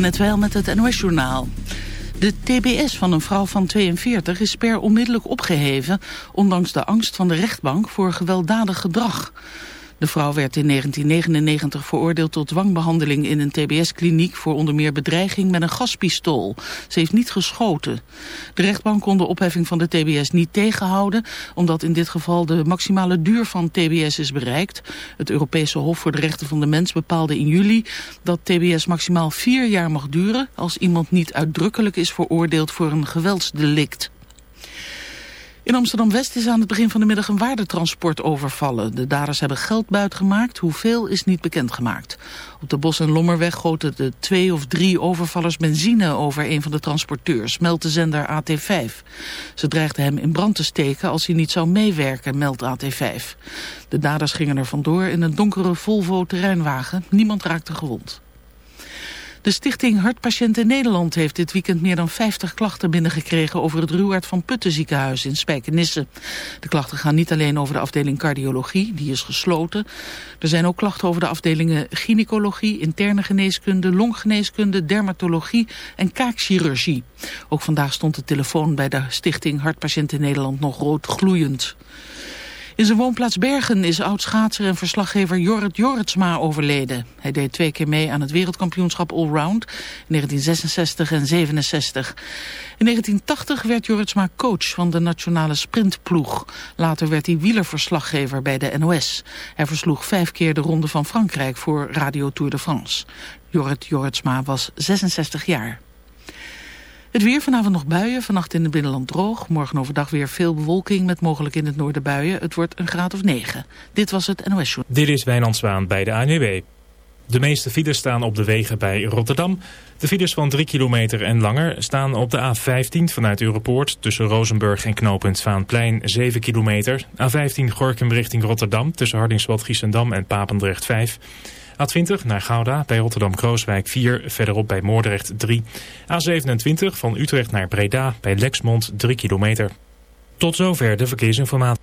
net wel met het NOS-journaal. De TBS van een vrouw van 42 is per onmiddellijk opgeheven... ondanks de angst van de rechtbank voor gewelddadig gedrag. De vrouw werd in 1999 veroordeeld tot dwangbehandeling in een tbs-kliniek voor onder meer bedreiging met een gaspistool. Ze heeft niet geschoten. De rechtbank kon de opheffing van de tbs niet tegenhouden, omdat in dit geval de maximale duur van tbs is bereikt. Het Europese Hof voor de Rechten van de Mens bepaalde in juli dat tbs maximaal vier jaar mag duren als iemand niet uitdrukkelijk is veroordeeld voor een geweldsdelict. In Amsterdam-West is aan het begin van de middag een waardetransport overvallen. De daders hebben geld buitgemaakt, hoeveel is niet bekendgemaakt. Op de Bos- en Lommerweg goten de twee of drie overvallers benzine over een van de transporteurs, meldt de zender AT5. Ze dreigden hem in brand te steken als hij niet zou meewerken, meldt AT5. De daders gingen er vandoor in een donkere Volvo terreinwagen. Niemand raakte gewond. De stichting Hartpatiënten Nederland heeft dit weekend meer dan 50 klachten binnengekregen over het Ruwaard van Putten ziekenhuis in Spijkenisse. De klachten gaan niet alleen over de afdeling cardiologie, die is gesloten. Er zijn ook klachten over de afdelingen gynaecologie, interne geneeskunde, longgeneeskunde, dermatologie en kaakchirurgie. Ook vandaag stond de telefoon bij de stichting Hartpatiënten Nederland nog rood gloeiend. In zijn woonplaats Bergen is oud-schaatser en verslaggever Jorrit Jorritsma overleden. Hij deed twee keer mee aan het wereldkampioenschap Allround in 1966 en 67. In 1980 werd Jorritsma coach van de nationale sprintploeg. Later werd hij wielerverslaggever bij de NOS. Hij versloeg vijf keer de Ronde van Frankrijk voor Radio Tour de France. Jorrit Jorritsma was 66 jaar. Het weer vanavond nog buien, vannacht in het binnenland droog. Morgen overdag weer veel bewolking met mogelijk in het noorden buien. Het wordt een graad of 9. Dit was het NOS Show. Dit is Wijnand Zwaan bij de ANWB. De meeste files staan op de wegen bij Rotterdam. De files van 3 kilometer en langer staan op de A15 vanuit Europoort... tussen Rozenburg en knooppunt Vaanplein 7 kilometer. A15 Gorkum richting Rotterdam tussen Hardingswald, Giessendam en Papendrecht 5... A20 naar Gouda bij Rotterdam-Krooswijk 4, verderop bij Moordrecht 3. A27 van Utrecht naar Breda bij Lexmond 3 kilometer. Tot zover de verkeersinformatie.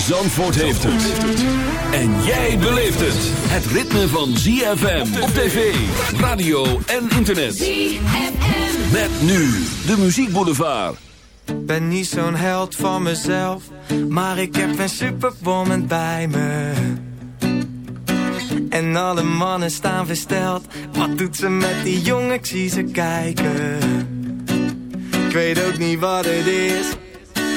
Zandvoort heeft het. En jij beleeft het. Het ritme van ZFM op tv, radio en internet. ZFM. Met nu de muziekboulevard. Ben niet zo'n held van mezelf, maar ik heb een superwoman bij me. En alle mannen staan versteld, wat doet ze met die jongen, ik zie ze kijken. Ik weet ook niet wat het is,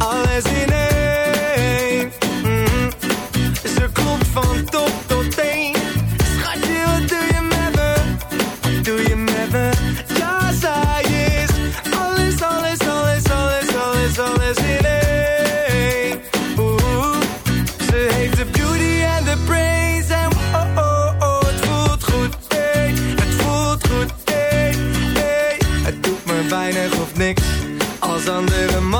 Alles in één. Ze klopt van top tot teen. Schatje, wat doe je met me? Doe je met me? Ja, zij is alles, alles, alles, alles, alles, alles in één. Oeh, ze heeft de beauty en de brains En oh, oh, oh, het voelt goed, hey. Het voelt goed, hey, hey. Het doet me weinig of niks als andere mannen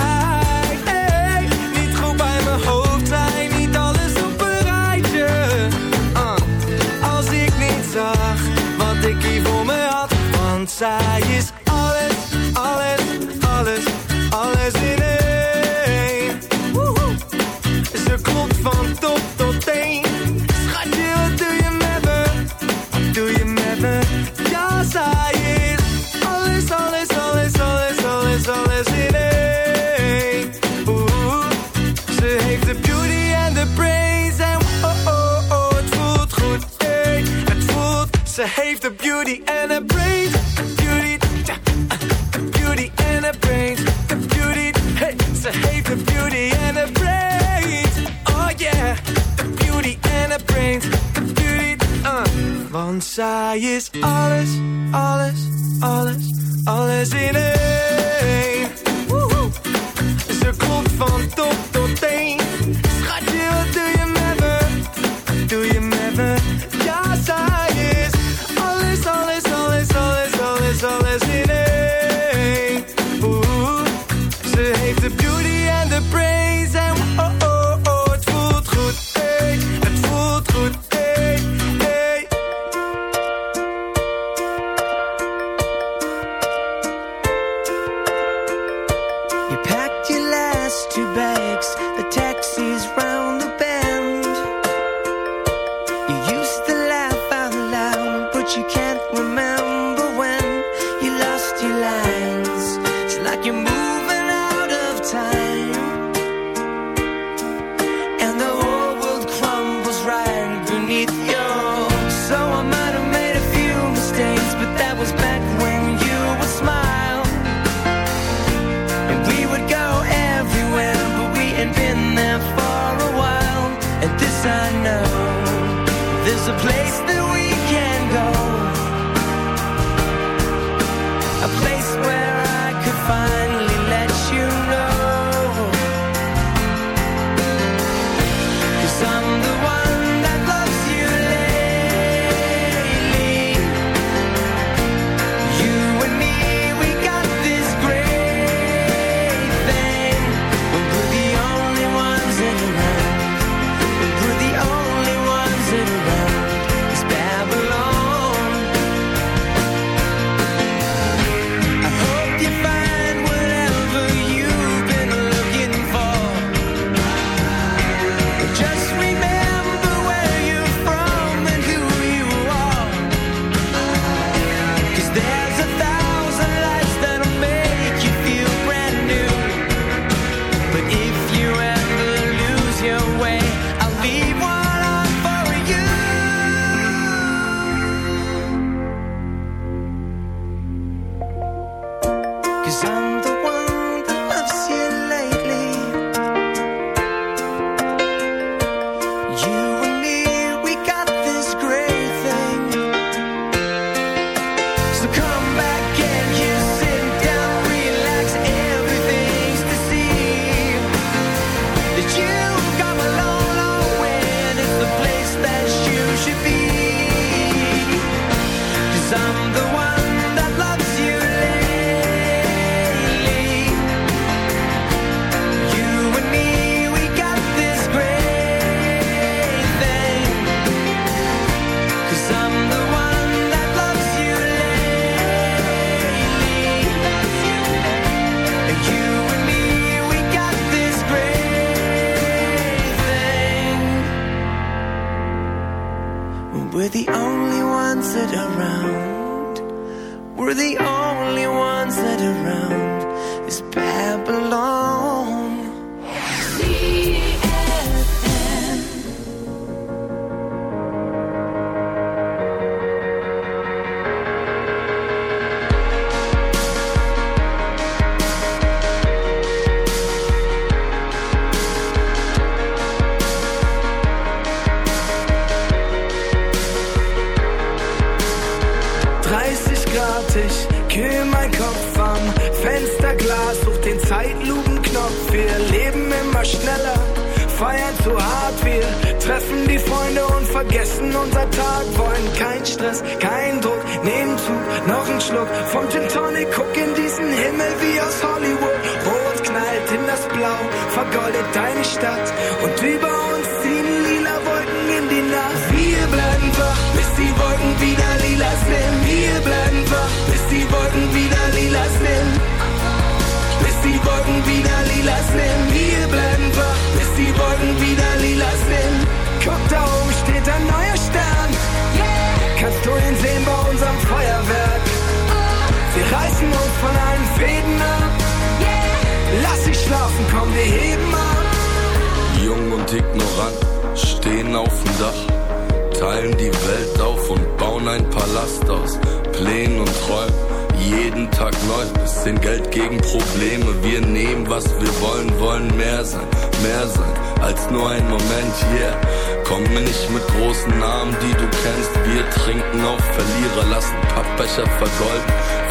Jij is alles, alles, alles, alles in het. Gin Tonic. Guck in diesen Himmel wie aus Hollywood. Rot knallt in das Blau, vergoldet deine Stadt. Und über uns ziehen lila Wolken in die Nacht. Wir bleiben wach, bis die Wolken wieder lila sind. Wir bleiben wach, bis die Wolken wieder lila sind. Bis die Wolken wieder lila sind. Wir bleiben wach, bis die Wolken wieder lila sind. Guck, da oben steht ein neuer Stern. Kannst du ihn sehen bei ignorant stehen auf dem Dach, teilen die Welt auf und bauen ein Palast aus Plänen und Träumen. Jeden Tag neu, bisschen Geld gegen Probleme. Wir nehmen, was wir wollen, wollen mehr sein, mehr sein als nur ein Moment, yeah. Komm mir nicht mit großen Namen, die du kennst. Wir trinken auf Verlierer, lassen Pappbecher vergolden.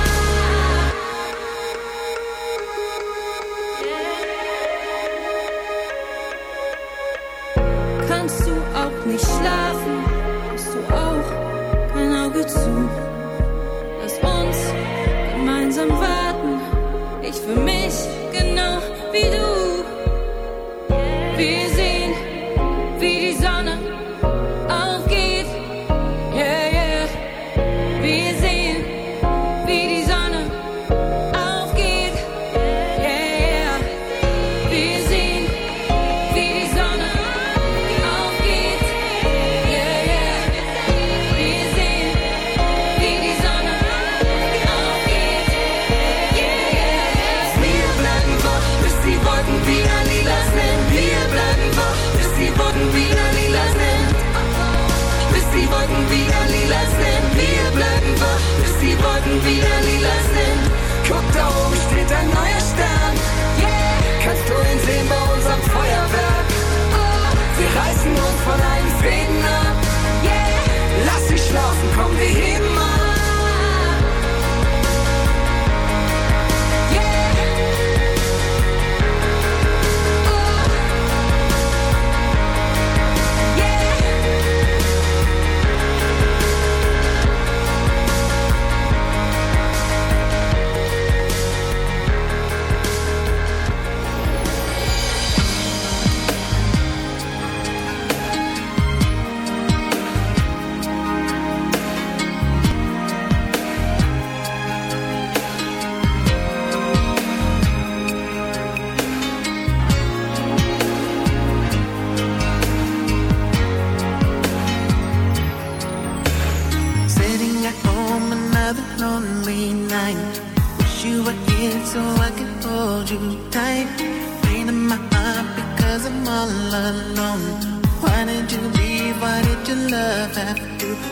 Nicht schlafen? Hast du auch kein Auge zu? Lass uns gemeinsam warten. Ich für mich genau wie du. Wir sehen,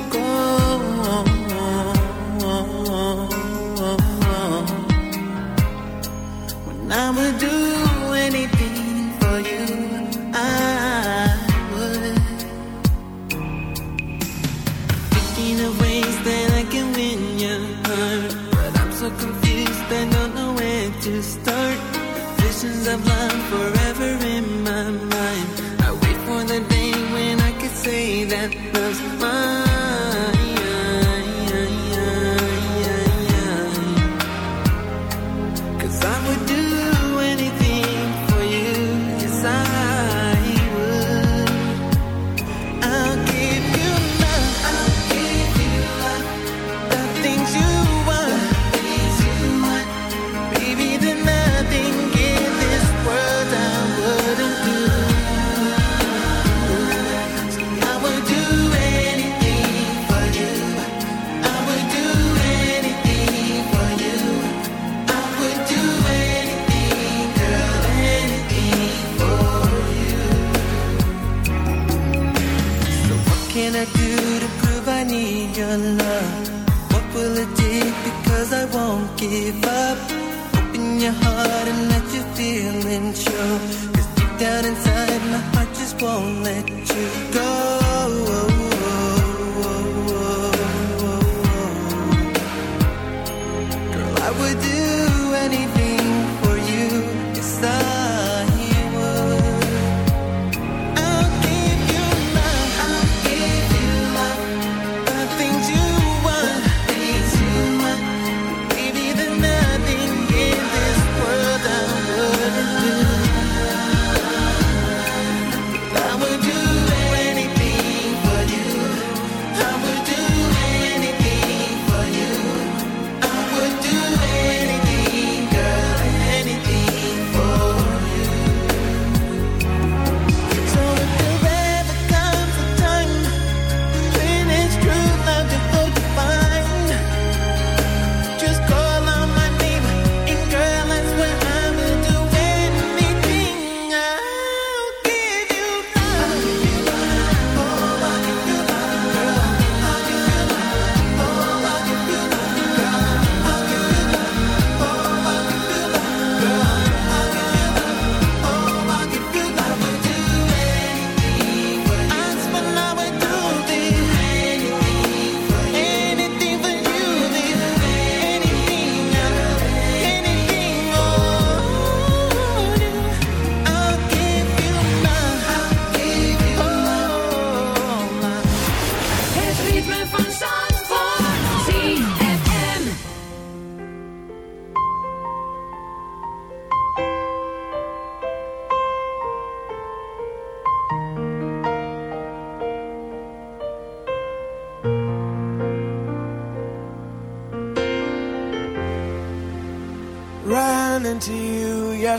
go?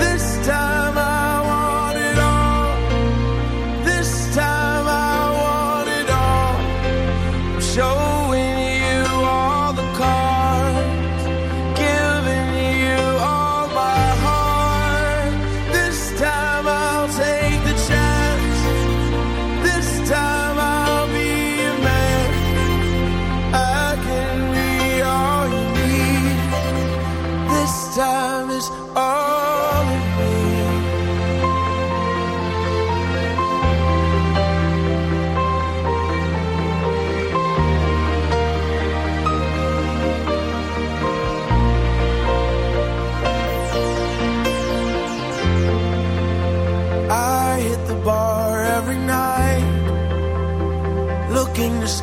this time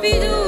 Rapido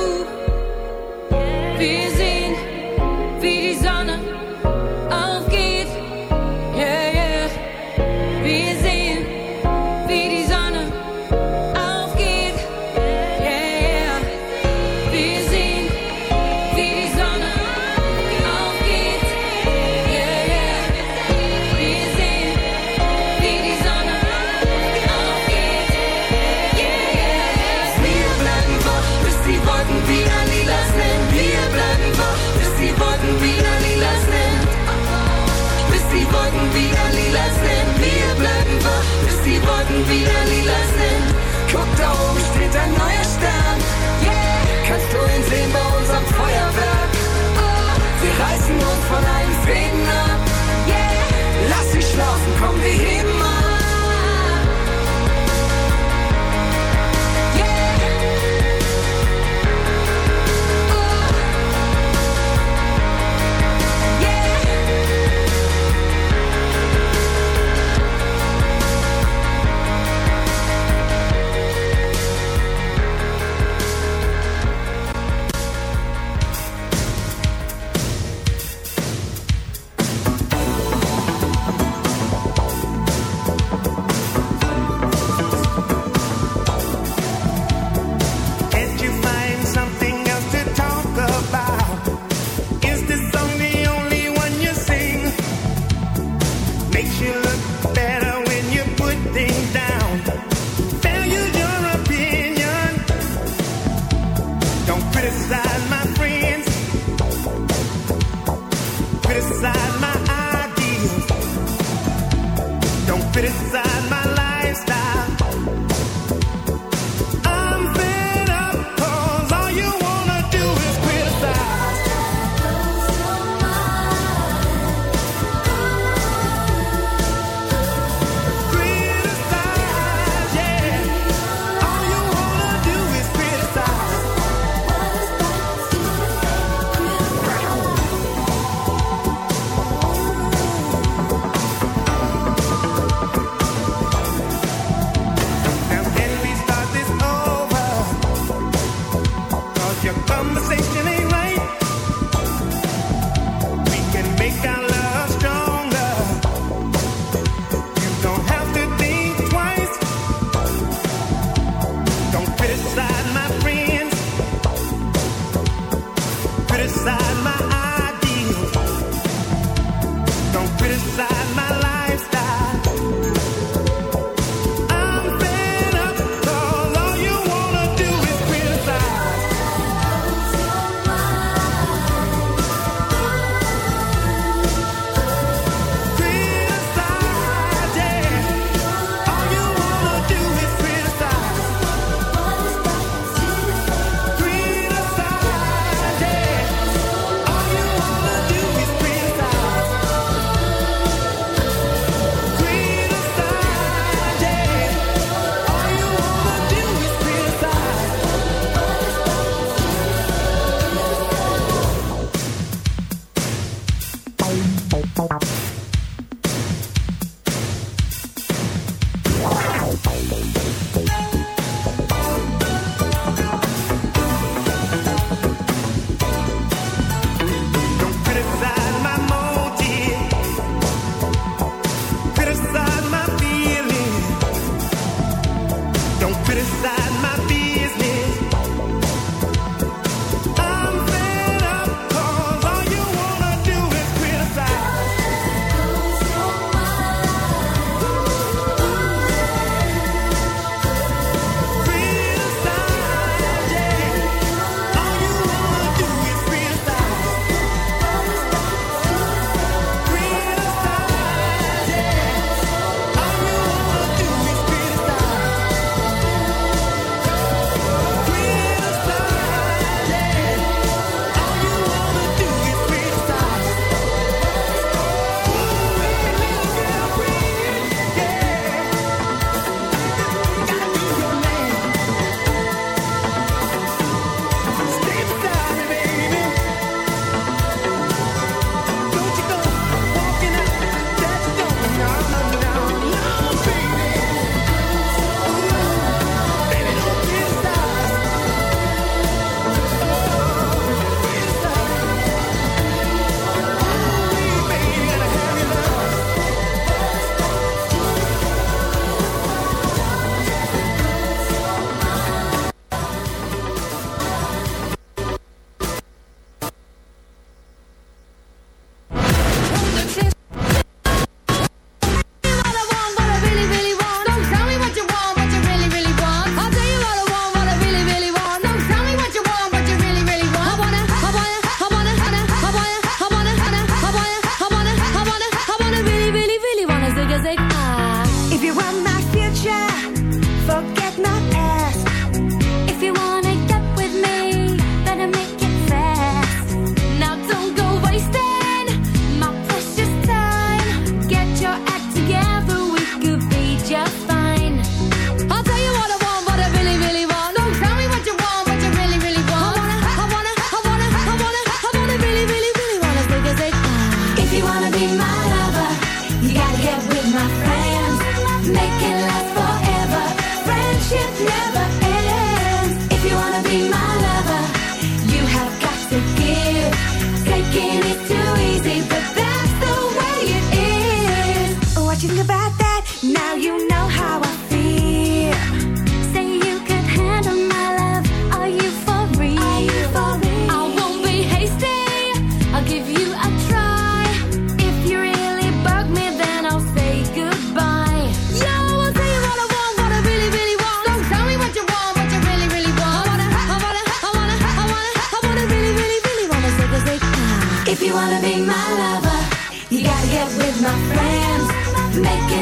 Make it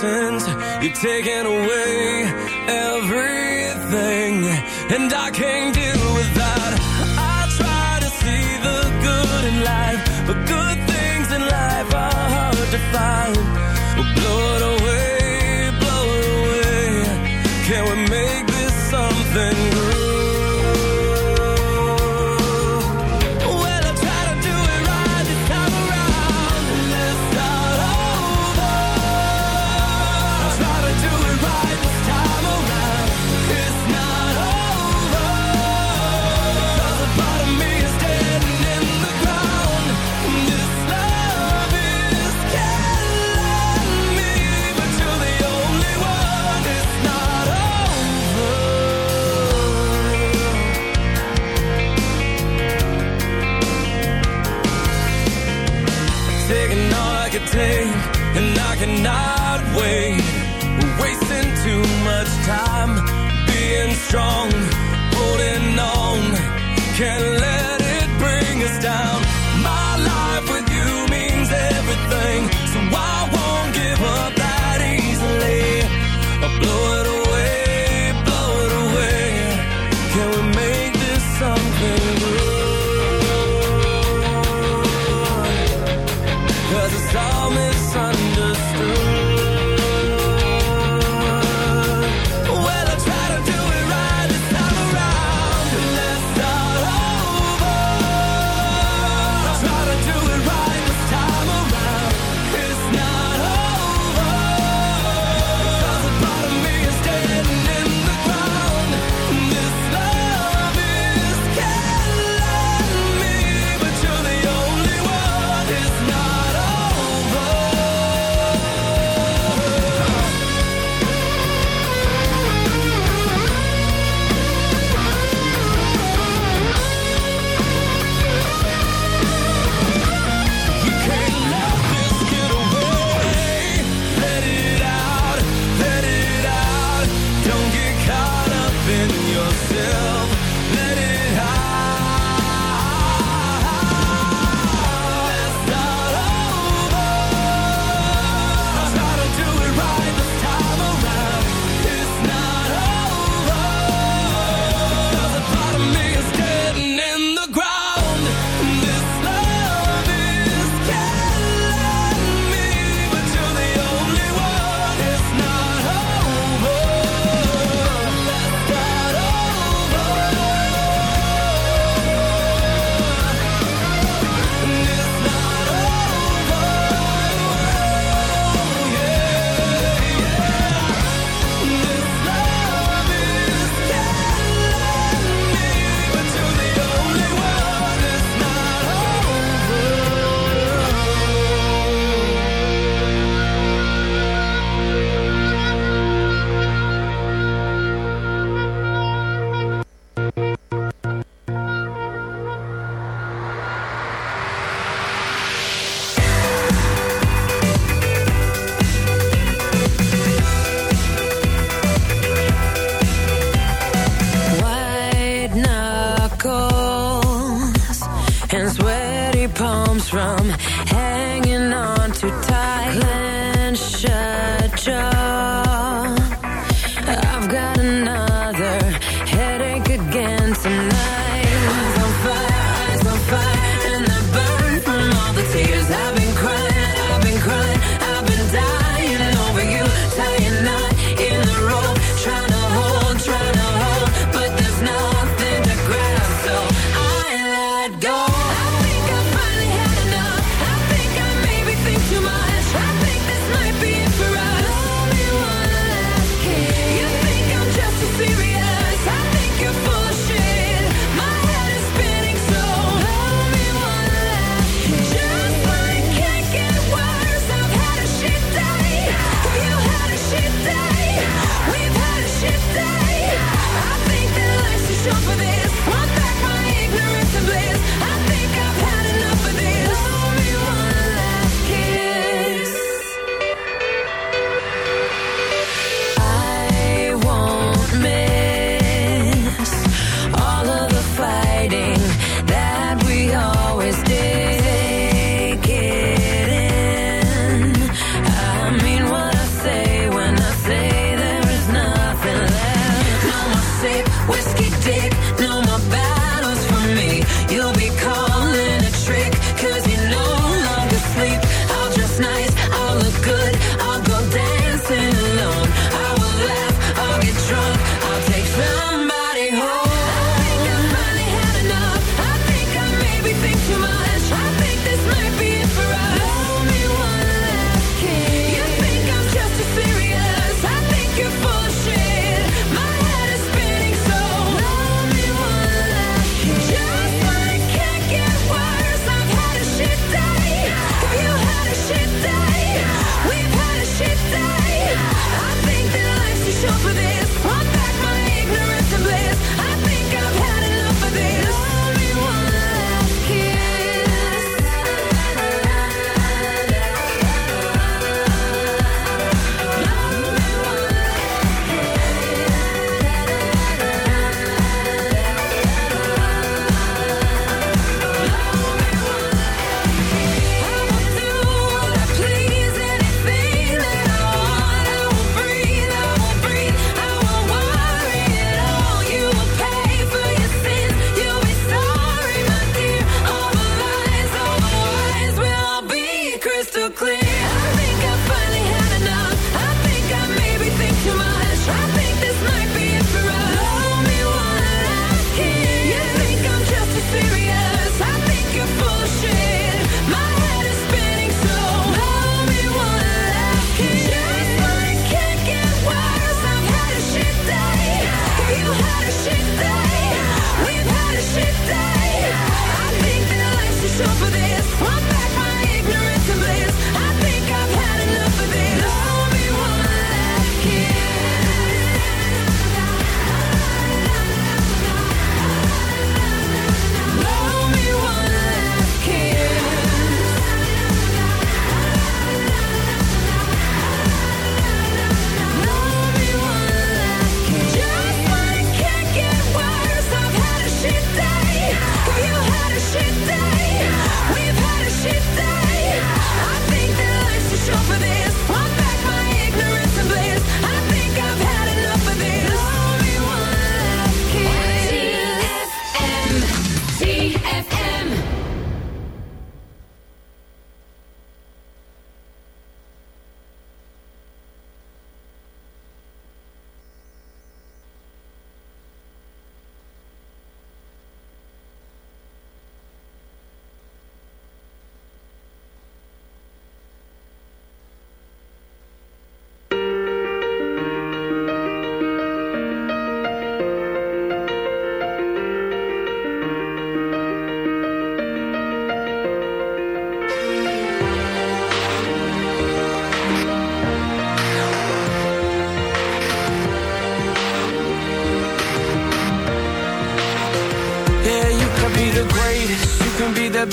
sense. You're taking away everything, and I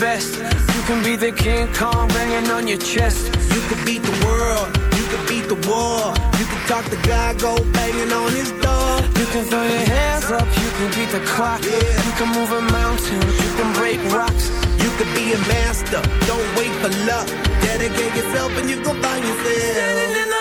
best. You can be the King Kong banging on your chest. You could beat the world, you could beat the war. You could talk the guy, go banging on his door. You can throw your hands up, you can beat the clock. Yeah. You can move a mountain, you can break rocks. You could be a master, don't wait for luck. Dedicate yourself and you gon' find yourself.